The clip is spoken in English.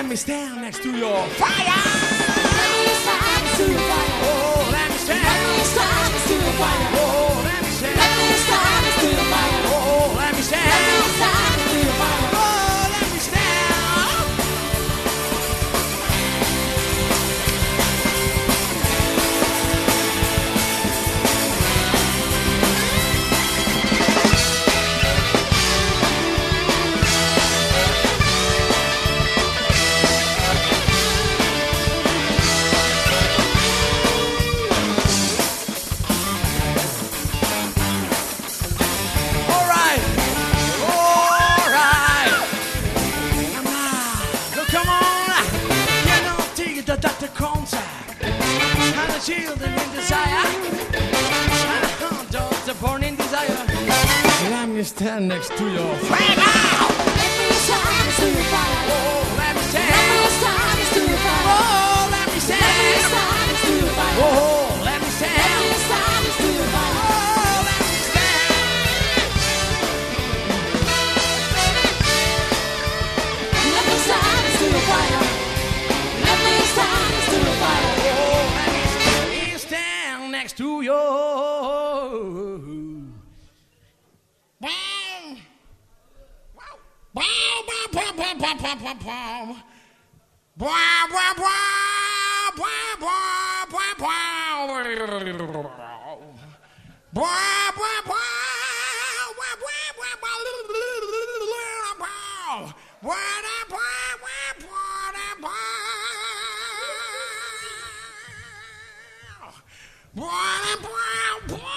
Let me stand next to your fire. Children in desire. And the hunt of the burning desire. Let me stand next to your fire. Oh, let me stand. Bow, bow, bow, bow. Bow, bow, bow, bow, bow, bow, bow. Bow, bow, bow. Bow, bow, bow, bow, bow. Bow, bow, bow, bow, bow. Bow, bow.